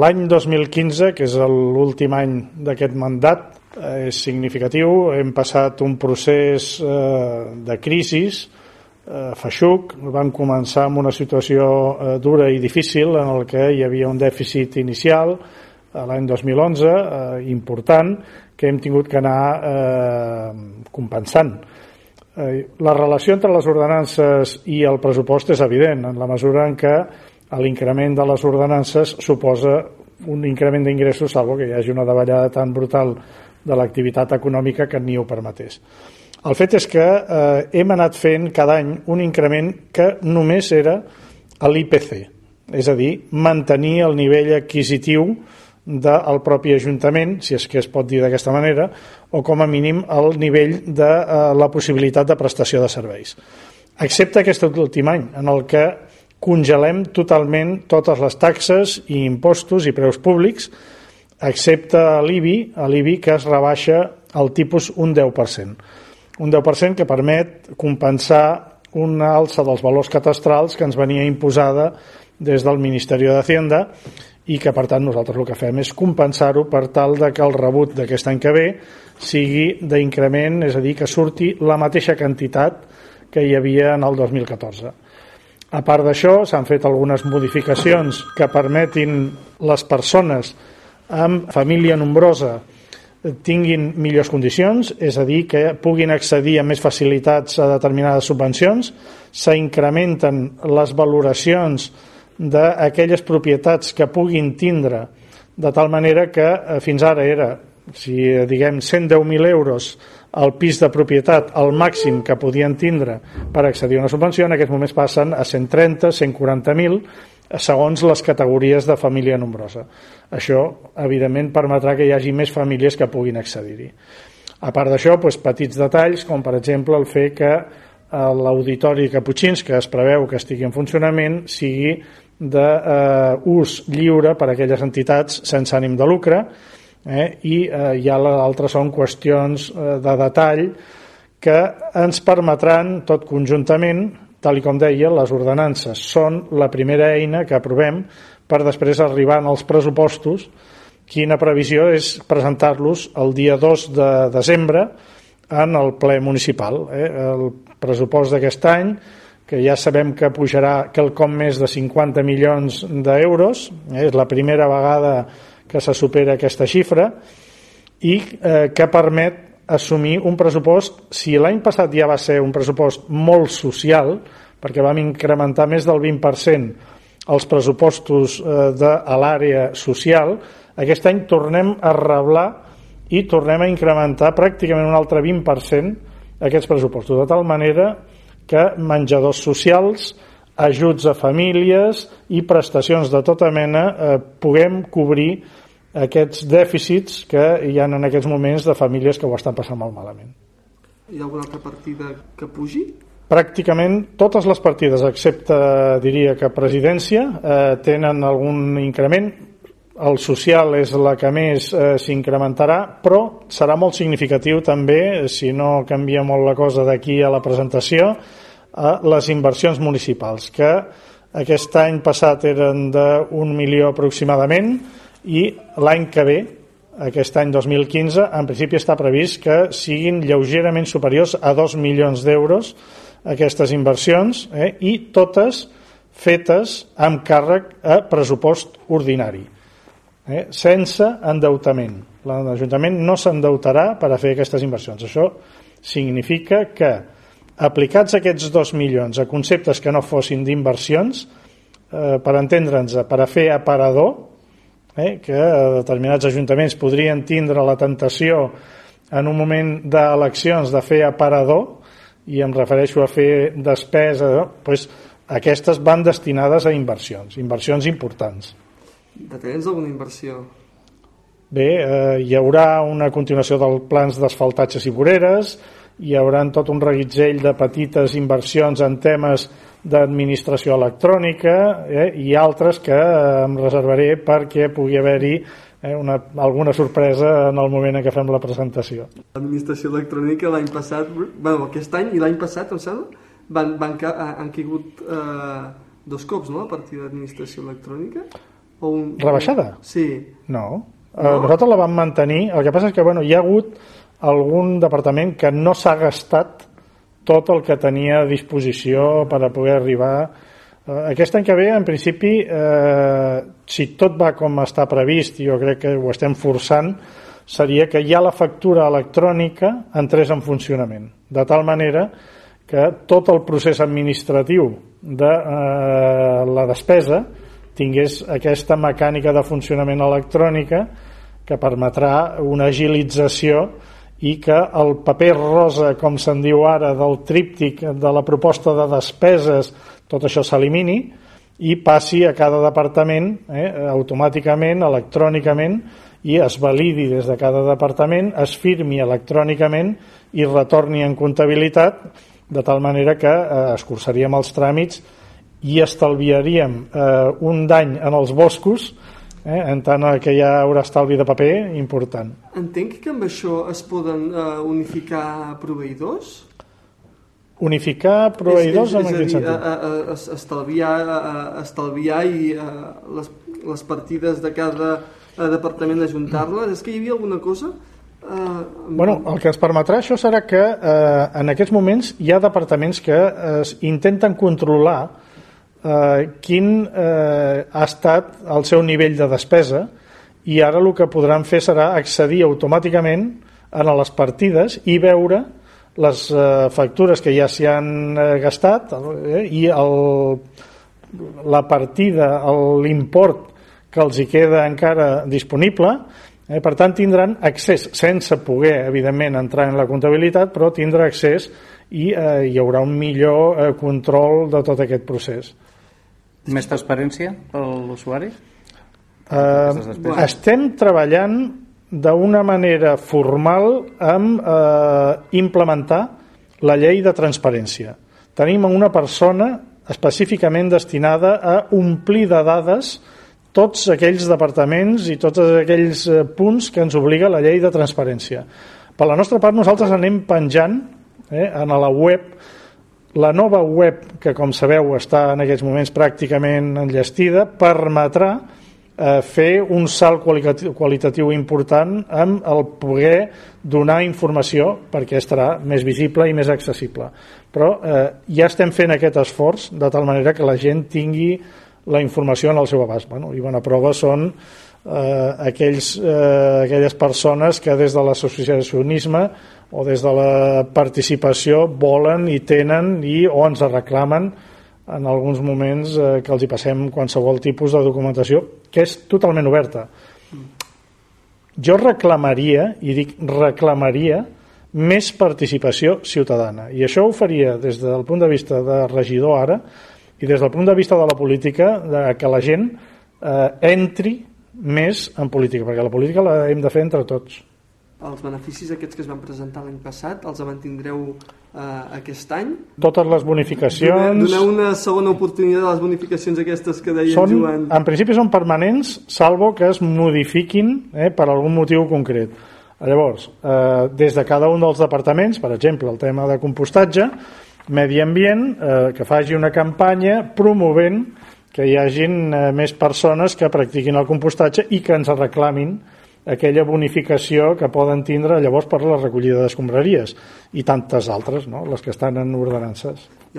L'any 2015, que és l'últim any d'aquest mandat, eh, és significatiu. Hem passat un procés eh, de crisi eh, feixuc. Vam començar amb una situació dura i difícil en el que hi havia un dèficit inicial l'any 2011 eh, important que hem tingut que anar compensant. La relació entre les ordenances i el pressupost és evident, en la mesura en què l'increment de les ordenances suposa un increment d'ingressos, salvo que hi hagi una davallada tan brutal de l'activitat econòmica que ni ho permetés. El fet és que eh, hem anat fent cada any un increment que només era a l'IPC, és a dir, mantenir el nivell adquisitiu del propi Ajuntament, si és que es pot dir d'aquesta manera, o com a mínim el nivell de eh, la possibilitat de prestació de serveis. Excepte aquest últim any, en el que congelem totalment totes les taxes i impostos i preus públics, excepte l'IBI, l'IBI que es rebaixa el tipus un 10% un 10% que permet compensar una alça dels valors catastrals que ens venia imposada des del Ministeri d'Hacienda i que per tant nosaltres el que fem és compensar-ho per tal de que el rebut d'aquest any que ve sigui d'increment, és a dir, que surti la mateixa quantitat que hi havia en el 2014. A part d'això, s'han fet algunes modificacions que permetin les persones amb família nombrosa tinguin millors condicions, és a dir, que puguin accedir amb més facilitats a determinades subvencions, s'incrementen les valoracions d'aquelles propietats que puguin tindre, de tal manera que eh, fins ara era, si diguem 110.000 euros el pis de propietat, el màxim que podien tindre per accedir a una subvenció, en aquests moments passen a 130, 140.000, segons les categories de família nombrosa. Això, evidentment, permetrà que hi hagi més famílies que puguin accedir-hi. A part d'això, doncs, petits detalls, com per exemple el fet que eh, l'auditori Caputxins, que es preveu que estigui en funcionament, sigui d'ús eh, lliure per a aquelles entitats sense ànim de lucre, eh, i eh, ja l'altre són qüestions eh, de detall que ens permetran tot conjuntament tal com deia, les ordenances són la primera eina que aprovem per després arribar als pressupostos quina previsió és presentar-los el dia 2 de desembre en el ple municipal. Eh? El pressupost d'aquest any, que ja sabem que pujarà quelcom més de 50 milions d'euros, eh? és la primera vegada que se supera aquesta xifra, i eh, que permet assumir un pressupost, si l'any passat ja va ser un pressupost molt social, perquè vam incrementar més del 20% els pressupostos eh, de l'àrea social, aquest any tornem a reblar i tornem a incrementar pràcticament un altre 20% aquests pressupostos, de tal manera que menjadors socials, ajuts a famílies i prestacions de tota mena eh, puguem cobrir aquests dèficits que hi ha en aquests moments de famílies que ho estan passant molt malament. Hi ha alguna altra partida que pugi? Pràcticament totes les partides, excepte, diria que presidència, eh, tenen algun increment. El social és la que més eh, s'incrementarà, però serà molt significatiu també, si no canvia molt la cosa d'aquí a la presentació, a les inversions municipals, que aquest any passat eren d'un milió aproximadament, i l'any que ve, aquest any 2015, en principi està previst que siguin lleugerament superiors a 2 milions d'euros aquestes inversions eh, i totes fetes amb càrrec a pressupost ordinari, eh, sense endeutament. L'Ajuntament no s'endeutarà per a fer aquestes inversions. Això significa que aplicats aquests 2 milions a conceptes que no fossin d'inversions, eh, per entendre'ns, per a fer aparador, eh, que determinats ajuntaments podrien tindre la tentació en un moment d'eleccions de fer aparador i em refereixo a fer despesa doncs aquestes van destinades a inversions inversions importants. Detalla'ns alguna inversió? Bé, eh, hi haurà una continuació dels plans d'asfaltatges i voreres, hi haurà tot un reguitzell de petites inversions en temes d'administració electrònica eh, i altres que eh, em reservaré perquè pugui haver-hi eh, una, alguna sorpresa en el moment en què fem la presentació. L'administració electrònica l'any passat, bueno, aquest any i l'any passat, em sembla, van, van, han caigut eh, dos cops, no?, a partir d'administració electrònica. O un, Rebaixada? Sí. No. no. nosaltres la vam mantenir. El que passa és que bueno, hi ha hagut algun departament que no s'ha gastat tot el que tenia a disposició per a poder arribar eh, aquest any que ve, en principi, eh, si tot va com està previst, jo crec que ho estem forçant, seria que ja la factura electrònica entrés en funcionament, de tal manera que tot el procés administratiu de eh, la despesa tingués aquesta mecànica de funcionament electrònica que permetrà una agilització i que el paper rosa, com se'n diu ara, del tríptic de la proposta de despeses, tot això s'elimini i passi a cada departament eh, automàticament, electrònicament, i es validi des de cada departament, es firmi electrònicament i retorni en comptabilitat, de tal manera que eh, escurçaríem els tràmits i estalviaríem eh, un dany en els boscos, eh, en tant que hi haurà estalvi de paper important. Entenc que amb això es poden eh, unificar proveïdors? Unificar proveïdors és, és, en és quin dir, a, sentit? a, a, estalviar, a, estalviar i a, les, les partides de cada a departament ajuntar-les? És que hi havia alguna cosa? Uh, bueno, el que ens permetrà això serà que eh, en aquests moments hi ha departaments que eh, intenten controlar eh, quin eh, ha estat el seu nivell de despesa i ara el que podran fer serà accedir automàticament a les partides i veure les eh, factures que ja s'hi han eh, gastat eh, i el, la partida, l'import que els hi queda encara disponible. Eh, per tant tindran accés sense poder evidentment entrar en la comptabilitat però tindrà accés i eh, hi haurà un millor eh, control de tot aquest procés Més transparència per l'usuari? eh, estem treballant d'una manera formal amb eh, implementar la llei de transparència tenim una persona específicament destinada a omplir de dades tots aquells departaments i tots aquells eh, punts que ens obliga la llei de transparència. Per la nostra part, nosaltres anem penjant eh, en la web la nova web, que com sabeu està en aquests moments pràcticament enllestida, permetrà eh, fer un salt qualitatiu, qualitatiu important amb el poder donar informació perquè estarà més visible i més accessible. Però eh, ja estem fent aquest esforç de tal manera que la gent tingui la informació en el seu abast. Bueno, I bona prova són aquells, eh, aquelles persones que des de l'associacionisme o des de la participació volen i tenen i o ens reclamen en alguns moments eh, que els hi passem qualsevol tipus de documentació que és totalment oberta. Jo reclamaria, i dic reclamaria, més participació ciutadana. I això ho faria des del punt de vista de regidor ara, i des del punt de vista de la política de que la gent eh, entri més en política, perquè la política la hem de fer entre tots. Els beneficis aquests que es van presentar l'any passat els mantindreu eh, aquest any? Totes les bonificacions... Doneu una segona oportunitat a les bonificacions aquestes que deia són, Joan. En principi són permanents, salvo que es modifiquin eh, per algun motiu concret. Llavors, eh, des de cada un dels departaments, per exemple, el tema de compostatge, Medi Ambient eh, que faci una campanya promovent que hi hagin eh, més persones que practiquin el compostatge i que ens reclamin aquella bonificació que poden tindre llavors per la recollida d'escombraries i tantes altres, no? les que estan en ordenances.